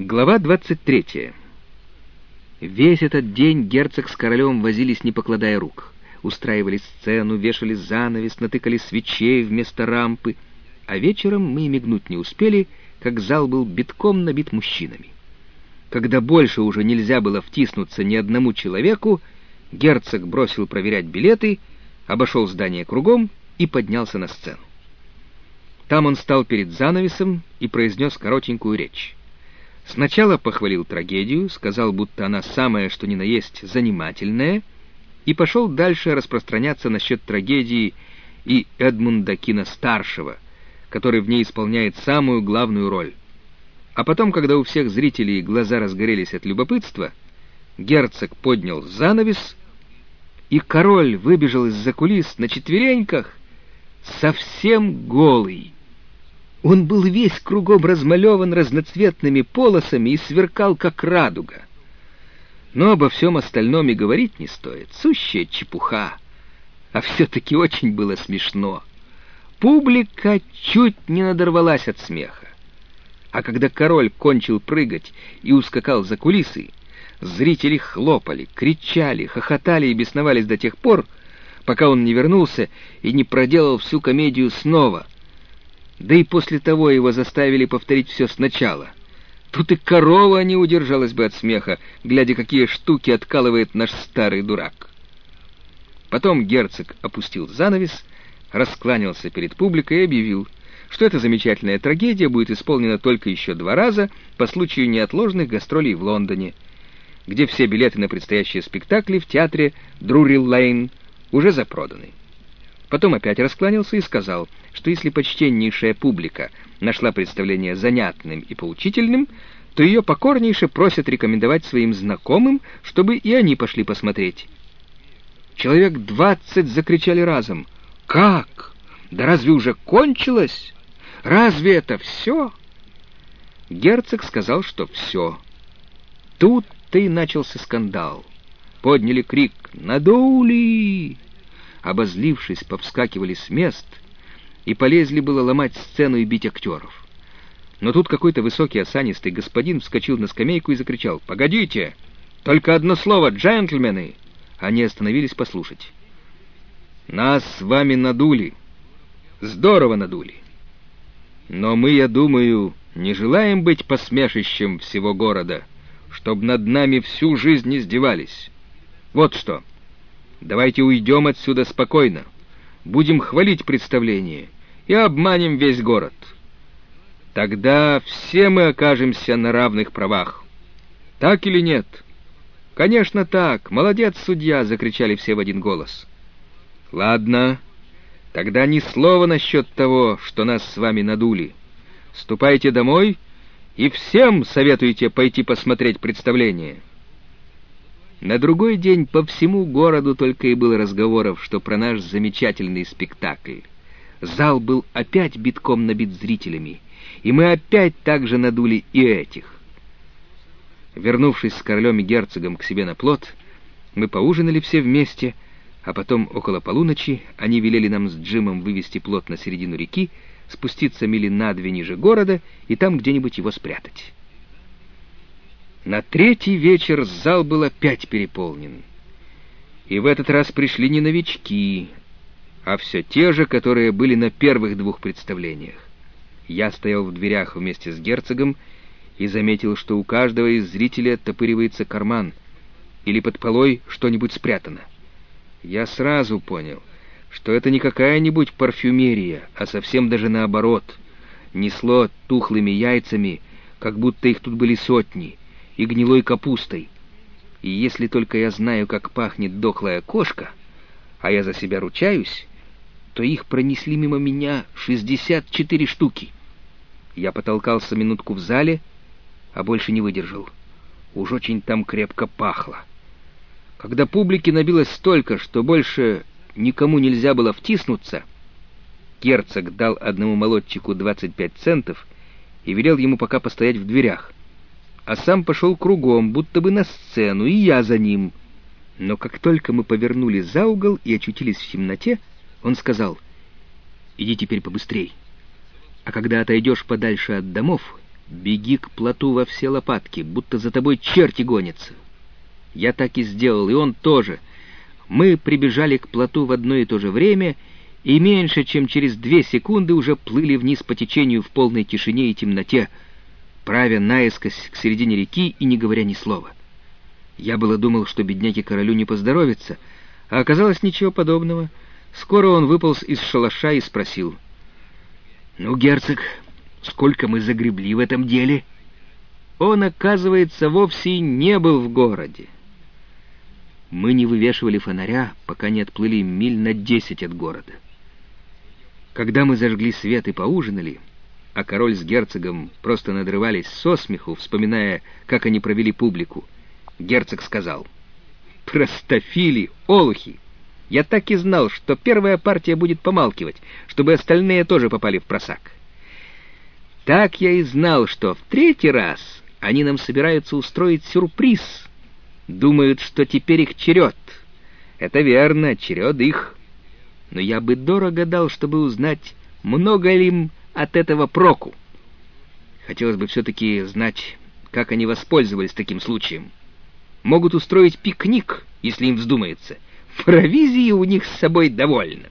Глава 23. Весь этот день герцог с королем возились, не покладая рук. Устраивали сцену, вешали занавес, натыкали свечей вместо рампы. А вечером мы и мигнуть не успели, как зал был битком набит мужчинами. Когда больше уже нельзя было втиснуться ни одному человеку, герцог бросил проверять билеты, обошел здание кругом и поднялся на сцену. Там он стал перед занавесом и произнес коротенькую речь. Сначала похвалил трагедию, сказал, будто она самая, что ни на есть, занимательная, и пошел дальше распространяться насчет трагедии и Эдмунда Кина-старшего, который в ней исполняет самую главную роль. А потом, когда у всех зрителей глаза разгорелись от любопытства, герцог поднял занавес, и король выбежал из-за кулис на четвереньках, совсем голый. Он был весь кругом размалеван разноцветными полосами и сверкал, как радуга. Но обо всем остальном и говорить не стоит. Сущая чепуха. А все-таки очень было смешно. Публика чуть не надорвалась от смеха. А когда король кончил прыгать и ускакал за кулисы, зрители хлопали, кричали, хохотали и бесновались до тех пор, пока он не вернулся и не проделал всю комедию снова — да и после того его заставили повторить все сначала. Тут и корова не удержалась бы от смеха, глядя, какие штуки откалывает наш старый дурак. Потом герцог опустил занавес, раскланялся перед публикой и объявил, что эта замечательная трагедия будет исполнена только еще два раза по случаю неотложных гастролей в Лондоне, где все билеты на предстоящие спектакли в театре Друрил-Лейн уже запроданы. Потом опять раскланялся и сказал, что если почтеннейшая публика нашла представление занятным и поучительным, то ее покорнейше просят рекомендовать своим знакомым, чтобы и они пошли посмотреть. Человек двадцать закричали разом. «Как? Да разве уже кончилось? Разве это все?» Герцог сказал, что все. Тут-то и начался скандал. Подняли крик «Надули!» Обозлившись, повскакивали с мест и полезли было ломать сцену и бить актеров. Но тут какой-то высокий осанистый господин вскочил на скамейку и закричал «Погодите! Только одно слово, джентльмены!» Они остановились послушать. «Нас с вами надули. Здорово надули. Но мы, я думаю, не желаем быть посмешищем всего города, чтобы над нами всю жизнь издевались. Вот что!» Давайте уйдем отсюда спокойно. Будем хвалить представление и обманем весь город. Тогда все мы окажемся на равных правах. Так или нет? Конечно, так. Молодец, судья, закричали все в один голос. Ладно, тогда ни слова насчет того, что нас с вами надули. Ступайте домой и всем советуйте пойти посмотреть представление. На другой день по всему городу только и было разговоров, что про наш замечательный спектакль. Зал был опять битком набит зрителями, и мы опять так же надули и этих. Вернувшись с королем и герцогом к себе на плот, мы поужинали все вместе, а потом около полуночи они велели нам с Джимом вывести плот на середину реки, спуститься мили на две ниже города и там где-нибудь его спрятать. На третий вечер зал был опять переполнен. И в этот раз пришли не новички, а все те же, которые были на первых двух представлениях. Я стоял в дверях вместе с герцогом и заметил, что у каждого из зрителей оттопыривается карман или под полой что-нибудь спрятано. Я сразу понял, что это не какая-нибудь парфюмерия, а совсем даже наоборот. Несло тухлыми яйцами, как будто их тут были сотни — и гнилой капустой. И если только я знаю, как пахнет дохлая кошка, а я за себя ручаюсь, то их пронесли мимо меня шестьдесят четыре штуки. Я потолкался минутку в зале, а больше не выдержал. Уж очень там крепко пахло. Когда публики набилось столько, что больше никому нельзя было втиснуться, герцог дал одному молодчику 25 центов и велел ему пока постоять в дверях а сам пошел кругом, будто бы на сцену, и я за ним. Но как только мы повернули за угол и очутились в темноте, он сказал, «Иди теперь побыстрей, а когда отойдешь подальше от домов, Беги к плоту во все лопатки, будто за тобой черти гонятся. Я так и сделал, и он тоже. Мы прибежали к плоту в одно и то же время, и меньше чем через две секунды уже плыли вниз по течению в полной тишине и темноте, правя наискось к середине реки и не говоря ни слова. Я было думал, что бедняге-королю не поздоровится, а оказалось ничего подобного. Скоро он выполз из шалаша и спросил. «Ну, герцог, сколько мы загребли в этом деле?» Он, оказывается, вовсе не был в городе. Мы не вывешивали фонаря, пока не отплыли миль на десять от города. Когда мы зажгли свет и поужинали, а король с герцогом просто надрывались со смеху, вспоминая, как они провели публику, герцог сказал, «Простофили, олухи! Я так и знал, что первая партия будет помалкивать, чтобы остальные тоже попали в просак. Так я и знал, что в третий раз они нам собираются устроить сюрприз. Думают, что теперь их черед. Это верно, черед их. Но я бы дорого дал, чтобы узнать, много ли им от этого проку. Хотелось бы все-таки знать, как они воспользовались таким случаем. Могут устроить пикник, если им вздумается — Провизии у них с собой довольно.